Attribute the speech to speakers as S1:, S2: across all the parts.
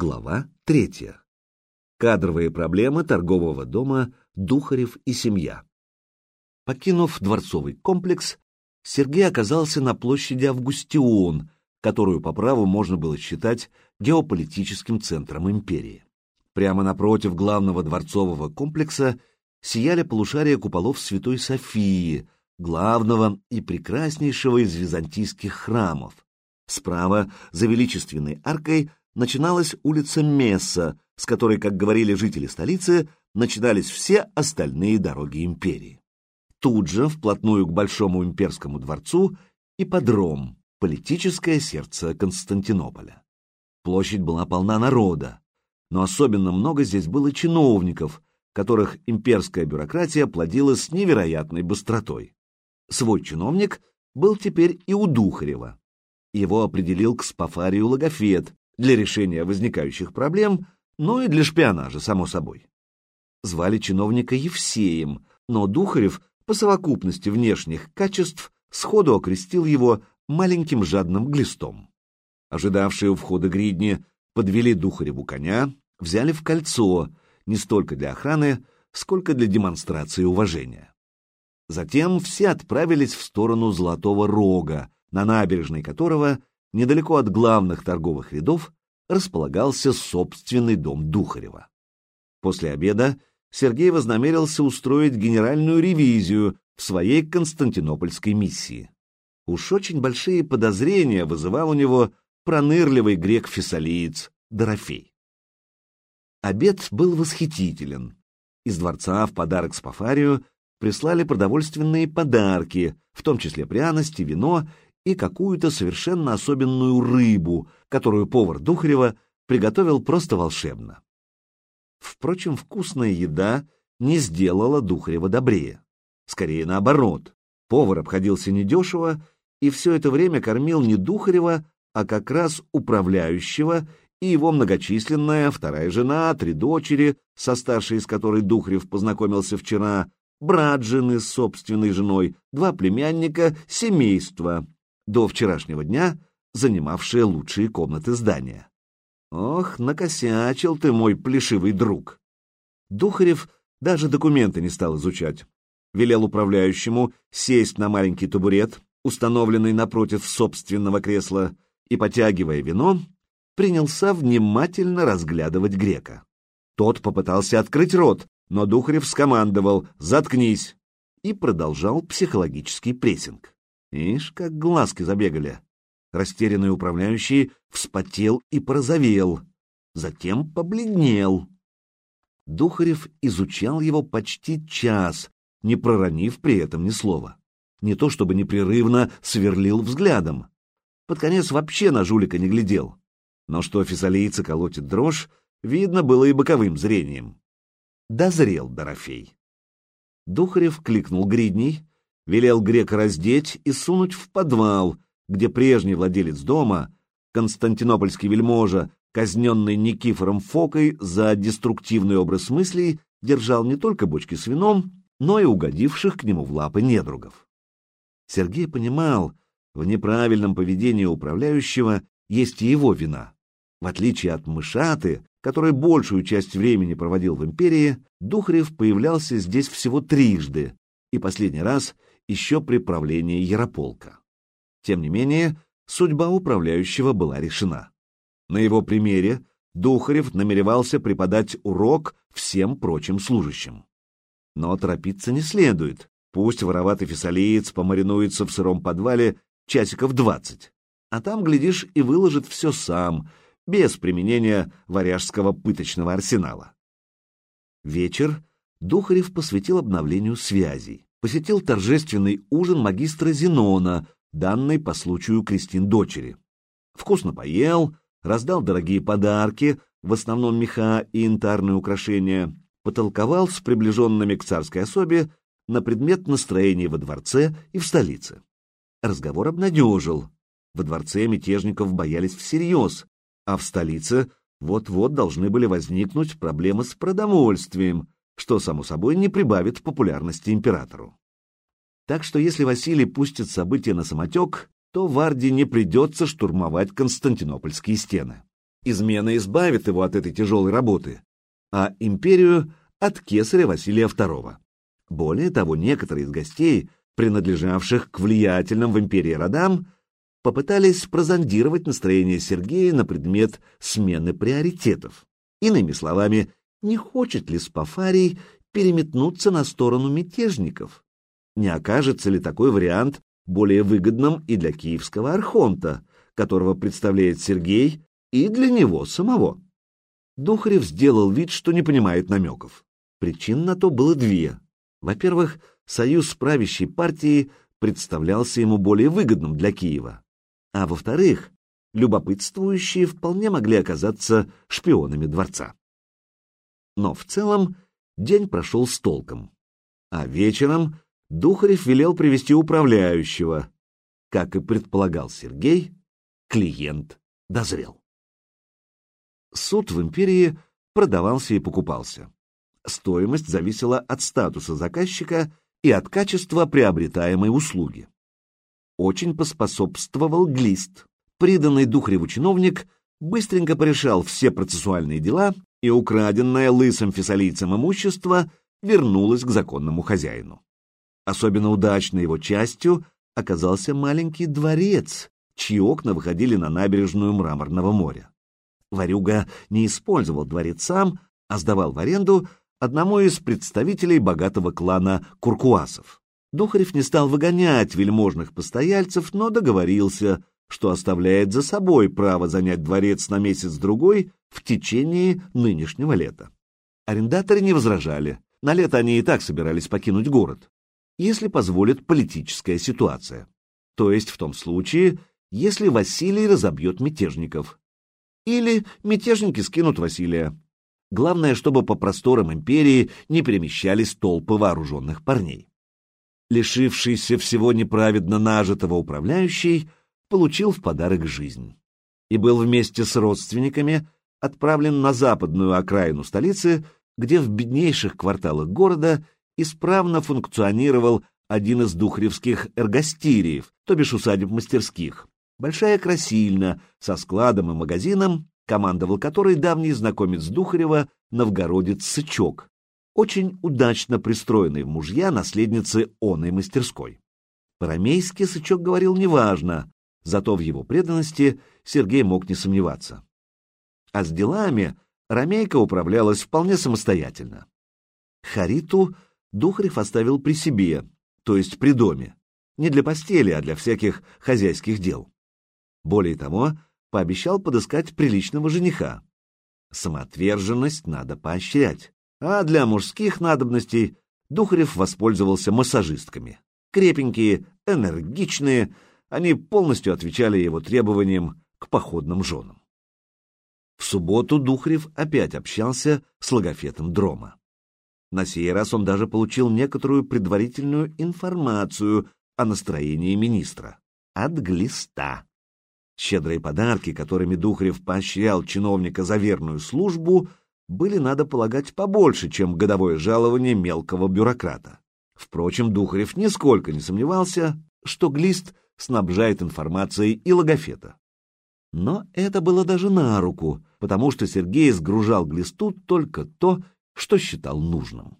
S1: Глава третья. Кадровые проблемы торгового дома Духарев и семья. Покинув дворцовый комплекс, Сергей оказался на площади Августион, которую по праву можно было считать геополитическим центром империи. Прямо напротив главного дворцового комплекса сияли полушария куполов Святой Софии, главного и прекраснейшего из византийских храмов. Справа, за величественной аркой, начиналась улица Месса, с которой, как говорили жители столицы, начинались все остальные дороги империи. Тут же, вплотную к Большому имперскому дворцу, ипподром, политическое сердце Константинополя. Площадь была полна народа, но особенно много здесь было чиновников, которых имперская бюрократия плодила с невероятной быстротой. Свой чиновник был теперь и у Духарева. Его определил к Спафарию Логофет для решения возникающих проблем, но и для шпионажа, само собой. Звали чиновника Евсеем, но Духарев по совокупности внешних качеств сходу окрестил его маленьким жадным глистом. Ожидавшие у входа гридни подвели Духареву коня, взяли в кольцо, не столько для охраны, сколько для демонстрации уважения. Затем все отправились в сторону Золотого Рога, на набережной которого, недалеко от главных торговых рядов, располагался собственный дом Духарева. После обеда Сергей вознамерился устроить генеральную ревизию в своей константинопольской миссии. Уж очень большие подозрения вызывал у него пронырливый грек-фессалиец Дорофей. Обед был восхитителен. Из дворца в подарок Спафарию прислали продовольственные подарки, в том числе пряности, вино и какую-то совершенно особенную рыбу, которую повар Духарева приготовил просто волшебно. Впрочем, вкусная еда не сделала Духарева добрее. Скорее наоборот. Повар обходился недешево и все это время кормил не Духарева, а как раз управляющего и его многочисленная вторая жена, три дочери, со старшей из которой Духарев познакомился вчера, брат жены с собственной женой, два племянника, семейство, до вчерашнего дня занимавшее лучшие комнаты здания. Ох, накосячил ты, мой плешивый друг. Духарев даже документы не стал изучать. Велел управляющему сесть на маленький табурет, установленный напротив собственного кресла, и, потягивая вино, принялся внимательно разглядывать грека. Тот попытался открыть рот, но Духарев скомандовал «Заткнись!» и продолжал психологический прессинг. Ишь, как глазки забегали. Растерянный управляющий вспотел и порозовел, затем побледнел. Духарев изучал его почти час, не проронив при этом ни слова. Не то чтобы непрерывно сверлил взглядом. Под конец вообще на жулика не глядел. Но что фессалийца колотит дрожь, видно было и боковым зрением. Дозрел Дорофей. Духарев кликнул гридней, велел грека раздеть и сунуть в подвал, где прежний владелец дома, константинопольский вельможа, казненный Никифором Фокой за деструктивный образ мыслей, держал не только бочки с вином, но и угодивших к нему в лапы недругов. Сергей понимал, в неправильном поведении управляющего есть и его вина. В отличие от Мышаты, который большую часть времени проводил в империи, Духарев появлялся здесь всего трижды, и последний раз еще при правлении Ярополка. Тем не менее, судьба управляющего была решена. На его примере Духарев намеревался преподать урок всем прочим служащим. Но торопиться не следует. Пусть вороватый фессалиец помаринуется в сыром подвале часиков двадцать, а там, глядишь, и выложит все сам, без применения варяжского пыточного арсенала. Вечер Духарев посвятил обновлению связей, посетил янтарный ужин магистра Зенона, данный по случаю Кристин дочери. Вкусно поел, раздал дорогие подарки, в основном меха и янтарные украшения, потолковал с приближенными к царской особе на предмет настроения во дворце и в столице. Разговор обнадежил. Во дворце мятежников боялись всерьез, а в столице вот-вот должны были возникнуть проблемы с продовольствием, что, само собой, не прибавит популярности императору. Так что если Василий пустит события на самотек, то Варде не придется штурмовать константинопольские стены. Измена избавит его от этой тяжелой работы, а империю — от кесаря Василия II. Более того, некоторые из гостей, принадлежавших к влиятельным в империи родам, попытались прозондировать настроение Сергея на предмет смены приоритетов. Иными словами, не хочет ли Спафарий переметнуться на сторону мятежников? Не окажется ли такой вариант более выгодным и для киевского архонта, которого представляет Сергей, и для него самого? Духарев сделал вид, что не понимает намеков. Причин на то было две. Во-первых, союз с правящей партией представлялся ему более выгодным для Киева. А во-вторых, любопытствующие вполне могли оказаться шпионами дворца. Но в целом день прошел с толком. А вечером Духарев велел привести управляющего. Как и предполагал Сергей, клиент дозрел. Суд в империи продавался и покупался. Стоимость зависела от статуса заказчика и от качества приобретаемой услуги. Очень поспособствовал Глист. Приданный Духареву чиновник быстренько порешал все процессуальные дела, и украденное лысым фессалийцем имущество вернулось к законному хозяину. Особенно удачной его частью оказался маленький дворец, чьи окна выходили на набережную Мраморного моря. Варюга не использовал дворец сам, а сдавал в аренду одному из представителей богатого клана Куркуасов. Духарев не стал выгонять вельможных постояльцев, но договорился, что оставляет за собой право занять дворец на месяц-другой в течение нынешнего лета. Арендаторы не возражали, на лето они и так собирались покинуть город, если позволит политическая ситуация. То есть в том случае, если Василий разобьет мятежников. Или мятежники скинут Василия. Главное, чтобы по просторам империи не перемещались толпы вооруженных парней. Лишившийся всего неправедно нажитого управляющий получил в подарок жизнь и был вместе с родственниками отправлен на западную окраину столицы, где в беднейших кварталах города исправно функционировал один из духревских эргостириев, то бишь усадеб мастерских, Большая красильна со складом и магазином, командовал которой давний знакомец Духарева, новгородец Сычок, очень удачно пристроенный в мужья наследницы оной мастерской. По-рамейски Сычок говорил неважно, зато в его преданности Сергей мог не сомневаться. А с делами Ромейка управлялась вполне самостоятельно. Хариту Духарев оставил при себе, то есть при доме, не для постели, а для всяких хозяйских дел. Более того, пообещал подыскать приличного жениха. Самоотверженность надо поощрять, а для мужских надобностей Духарев воспользовался массажистками. Крепенькие, энергичные, они полностью отвечали его требованиям к походным женам. В субботу Духарев опять общался с логофетом Дрома. На сей раз он даже получил некоторую предварительную информацию о настроении министра. От глиста. Щедрые подарки, которыми Духарев поощрял чиновника за верную службу, были, надо полагать, побольше, чем годовое жалование мелкого бюрократа. Впрочем, Духарев нисколько не сомневался, что Глист снабжает информацией и логофета. Но это было даже на руку, потому что Сергей сгружал Глисту только то, что считал нужным.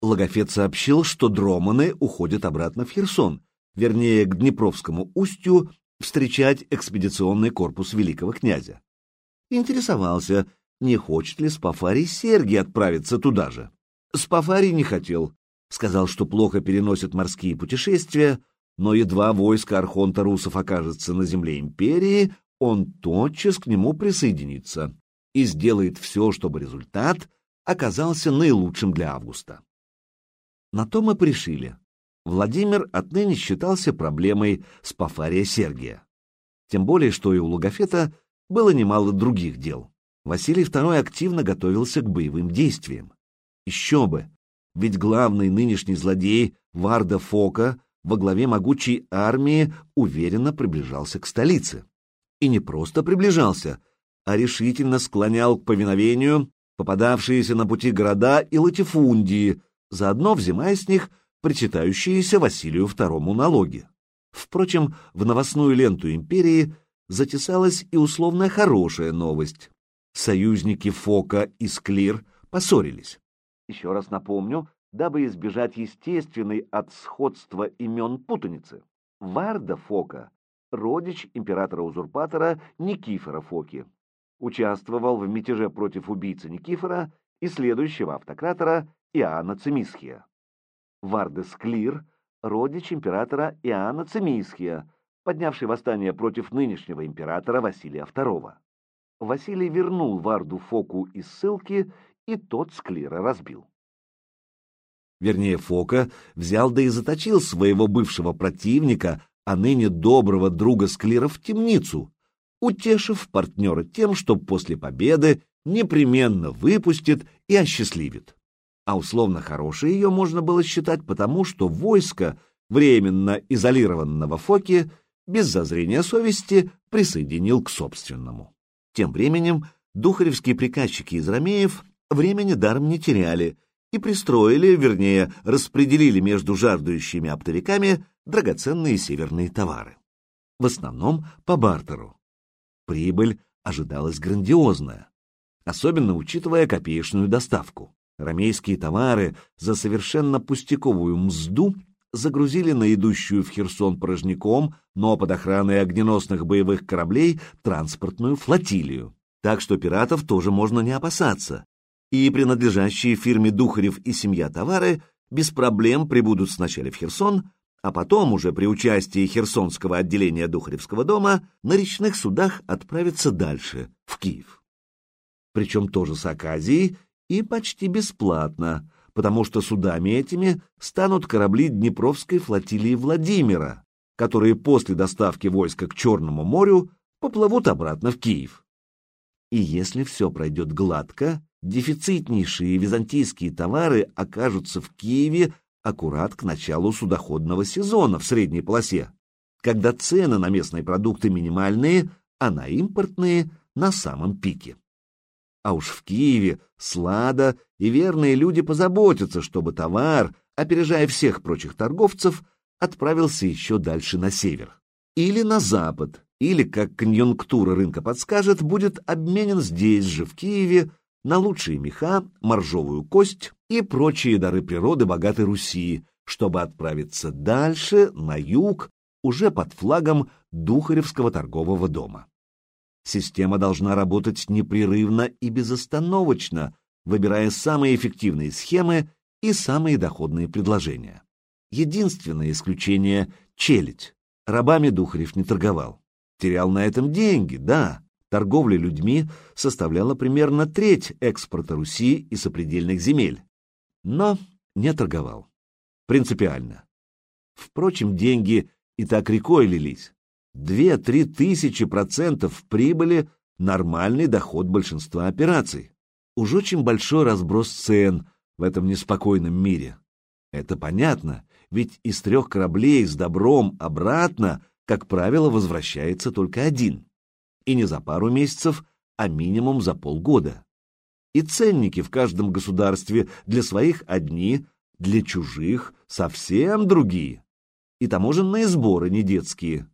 S1: Логофет сообщил, что дроманы уходят обратно в Херсон, вернее, к Днепровскому устью встречать экспедиционный корпус великого князя. Интересовался, не хочет ли Спафарий Сергий отправиться туда же. Спафарий не хотел, сказал, что плохо переносит морские путешествия, но едва войско Архонта Русов окажется на земле империи, он тотчас к нему присоединится и сделает все, чтобы результат оказался наилучшим для Августа. На то мы пришили. Владимир отныне считался проблемой Спафария Сергия. Тем более, что и у Логофета было немало других дел. Василий II активно готовился к боевым действиям. Еще бы, ведь главный нынешний злодей Варда Фока во главе могучей армии уверенно приближался к столице. И не просто приближался, а решительно склонял к повиновению попадавшиеся на пути города и латифундии, заодно взимая с них причитающиеся Василию II налоги. Впрочем, в новостную ленту империи затесалась и условная хорошая новость. Союзники Фока и Склир поссорились. Еще раз напомню, дабы избежать естественной от сходства имен путаницы. Варда Фока – родич императора-узурпатора Никифора Фоки. Участвовал в мятеже против убийцы Никифора и следующего автократора Иоанна Цимисхия. Варда Склир – родич императора Иоанна Цимисхия, поднявший восстание против нынешнего императора Василия II. Василий вернул Варду Фоку из ссылки, и тот Склира разбил. Вернее, Фока взял да и заточил своего бывшего противника, а ныне доброго друга Склира в темницу, утешив партнера тем, что после победы непременно выпустит и осчастливит. А условно хорошее ее можно было считать потому, что войско временно изолированного Фоки без зазрения совести присоединил к собственному. Тем временем духаревские приказчики из Ромеев времени даром не теряли и пристроили, вернее, распределили между жаждущими оптовиками драгоценные северные товары. В основном по бартеру. Прибыль ожидалась грандиозная, особенно учитывая копеечную доставку. Ромейские товары за совершенно пустяковую мзду загрузили на идущую в Херсон порожняком, но под охраной огненосных боевых кораблей транспортную флотилию. Так что пиратов тоже можно не опасаться. И принадлежащие фирме Духарев и семья товары без проблем прибудут сначала в Херсон, а потом уже при участии Херсонского отделения Духаревского дома на речных судах отправятся дальше, в Киев. Причем тоже с Аказией и почти бесплатно, потому что судами этими станут корабли Днепровской флотилии Владимира, которые после доставки войска к Черному морю поплывут обратно в Киев. И если все пройдет гладко, дефицитнейшие византийские товары окажутся в Киеве аккурат к началу судоходного сезона в средней полосе, когда цены на местные продукты минимальные, а на импортные на самом пике. А уж в Киеве слада и верные люди позаботятся, чтобы товар, опережая всех прочих торговцев, отправился еще дальше на север. Или на запад, или, как конъюнктура рынка подскажет, будет обменен здесь же, в Киеве, на лучшие меха, моржовую кость и прочие дары природы богатой Руси, чтобы отправиться дальше, на юг, уже под флагом Духаревского торгового дома. Система должна работать непрерывно и безостановочно, выбирая самые эффективные схемы и самые доходные предложения. Единственное исключение — челядь. Рабами Духарев не торговал. Терял на этом деньги, да. Торговля людьми составляла примерно треть экспорта Руси и сопредельных земель. Но не торговал. Принципиально. Впрочем, деньги и так рекой лились. Две-три тысячи процентов прибыли – нормальный доход большинства операций. Уж очень большой разброс цен в этом неспокойном мире. Это понятно, ведь из трех кораблей с добром обратно, как правило, возвращается только один. И не за пару месяцев, а минимум за полгода. И ценники в каждом государстве для своих одни, для чужих совсем другие. И таможенные сборы не детские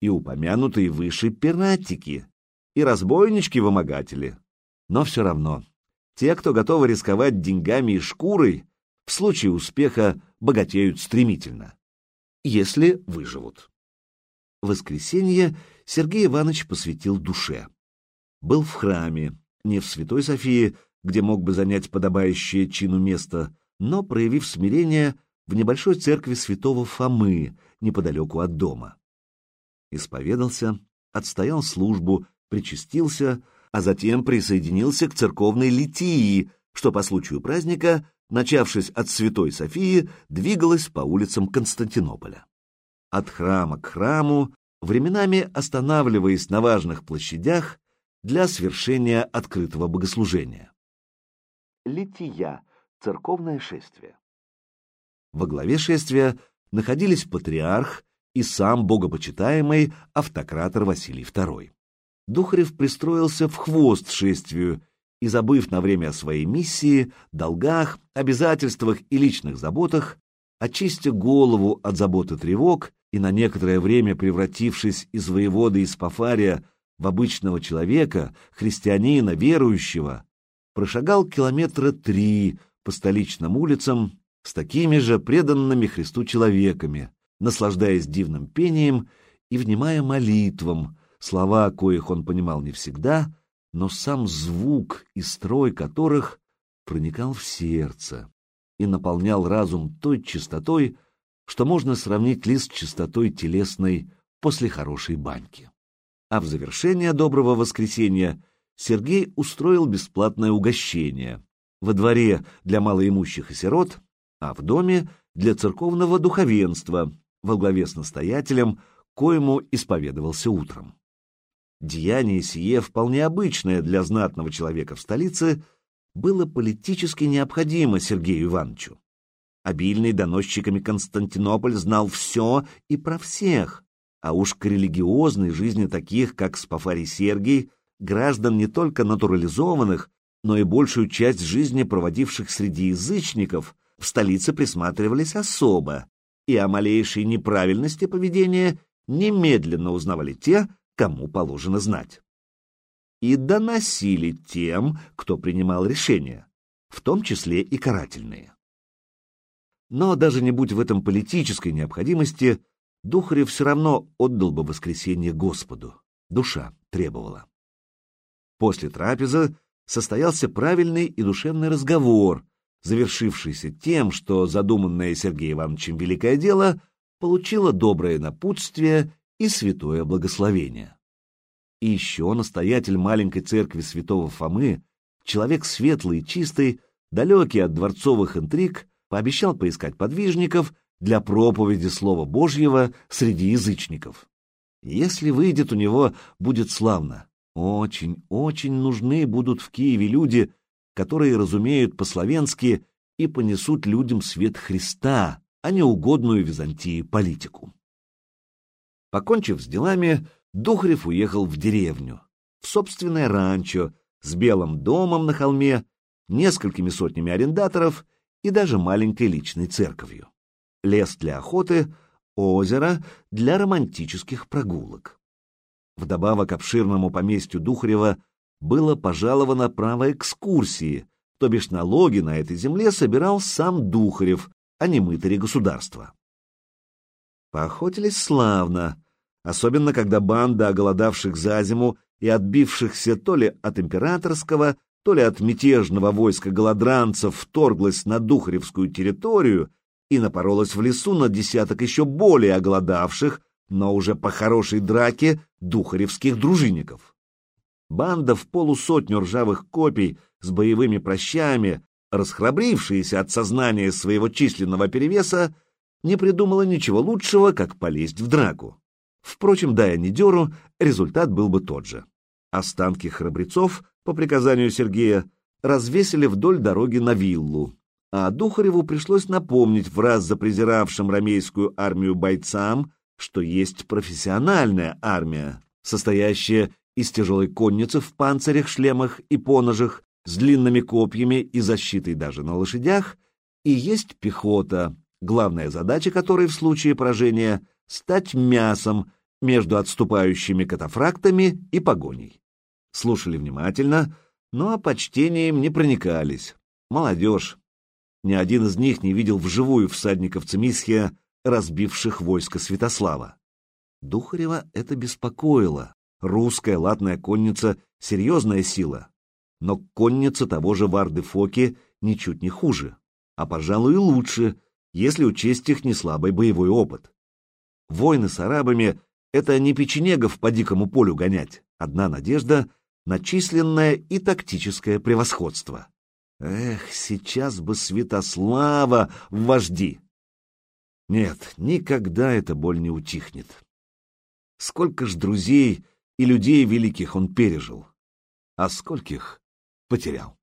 S1: и упомянутые выше пиратики, и разбойнички-вымогатели. Но все равно, те, кто готовы рисковать деньгами и шкурой, в случае успеха богатеют стремительно, если выживут. Воскресенье Сергей Иванович посвятил душе. Был в храме, не в Святой Софии, где мог бы занять подобающее чину место, но, проявив смирение, в небольшой церкви святого Фомы, неподалеку от дома исповедался, отстоял службу, причастился, а затем присоединился к церковной литии, что по случаю праздника, начавшись от Святой Софии, двигалась по улицам Константинополя. От храма к храму, временами останавливаясь на важных площадях для свершения открытого богослужения. Лития — церковное шествие. Во главе шествия находились патриарх и сам богопочитаемый автократор Василий II. Духарев пристроился в хвост шествию и, забыв на время о своей миссии, долгах, обязательствах и личных заботах, очистя голову от забот и тревог, и на некоторое время превратившись из воевода из Пафария в обычного человека, христианина, верующего, прошагал километра три по столичным улицам с такими же преданными Христу человеками, наслаждаясь дивным пением и внимая молитвам, слова коих он понимал не всегда, но сам звук и строй которых проникал в сердце и наполнял разум той чистотой, что можно сравнить ли с чистотой телесной после хорошей баньки. А в завершение доброго воскресенья Сергей устроил бесплатное угощение во дворе для малоимущих и сирот, а в доме для церковного духовенства во главе с настоятелем, коему исповедовался утром. Деяние сие, вполне обычное для знатного человека в столице, было политически необходимо Сергею Ивановичу. Обильный доносчиками Константинополь знал все и про всех, а уж к религиозной жизни таких, как Спафарий Сергий, граждан не только натурализованных, но и большую часть жизни проводивших среди язычников, в столице присматривались особо, и о малейшей неправильности поведения немедленно узнавали те, кому положено знать. И доносили тем, кто принимал решения, в том числе и карательные. Но даже не будь в этом политической необходимости, Духарев все равно отдал бы воскресенье Господу. Душа требовала. После трапезы состоялся правильный и душевный разговор, завершившийся тем, что задуманное Сергеем Ивановичем великое дело получило доброе напутствие и святое благословение. И еще настоятель маленькой церкви святого Фомы, человек светлый и чистый, далекий от дворцовых интриг, пообещал поискать подвижников для проповеди Слова Божьего среди язычников. Если выйдет у него, будет славно. Очень, очень нужны будут в Киеве люди, которые разумеют по-словенски и понесут людям свет Христа, а не угодную Византии политику. Покончив с делами, Духарев уехал в деревню, в собственное ранчо, с белым домом на холме, несколькими сотнями арендаторов и даже маленькой личной церковью. Лес для охоты, озеро для романтических прогулок. Вдобавок обширному поместью Духарева было пожаловано право экскурсии, то бишь налоги на этой земле собирал сам Духарев, а не мытари государства. Поохотились славно, особенно когда банда оголодавших за зиму и отбившихся то ли от императорского, то ли от мятежного войска голодранцев вторглась на Духаревскую территорию и напоролась в лесу на десяток еще более оголодавших, но уже по хорошей драке духаревских дружинников. Банда в полусотню ржавых копий с боевыми прощами, расхрабрившаяся от сознания своего численного перевеса, не придумала ничего лучшего, как полезть в драку. Впрочем, дая недеру, результат был бы тот же. Останки храбрецов, по приказанию Сергея, развесили вдоль дороги на виллу, а Духареву пришлось напомнить в раз за презиравшим ромейскую армию бойцам, что есть профессиональная армия, состоящая из тяжелой конницы в панцирях, шлемах и поножах, с длинными копьями и защитой даже на лошадях, и есть пехота, главная задача которой в случае поражения — стать мясом между отступающими катафрактами и погоней. Слушали внимательно, но почтением не проникались. Молодежь. Ни один из них не видел вживую всадников Цимисхия, разбивших войско Святослава. Духарева это беспокоило. Русская латная конница — серьезная сила. Но конница того же Варды Фоки ничуть не хуже, а, пожалуй, и лучше, если учесть их неслабый боевой опыт. Войны с арабами — это не печенегов по дикому полю гонять. Одна надежда — на численное и тактическое превосходство. Эх, сейчас бы Святослава в вожди! Нет, никогда эта боль не утихнет. Сколько ж друзей и людей великих он пережил, а скольких потерял.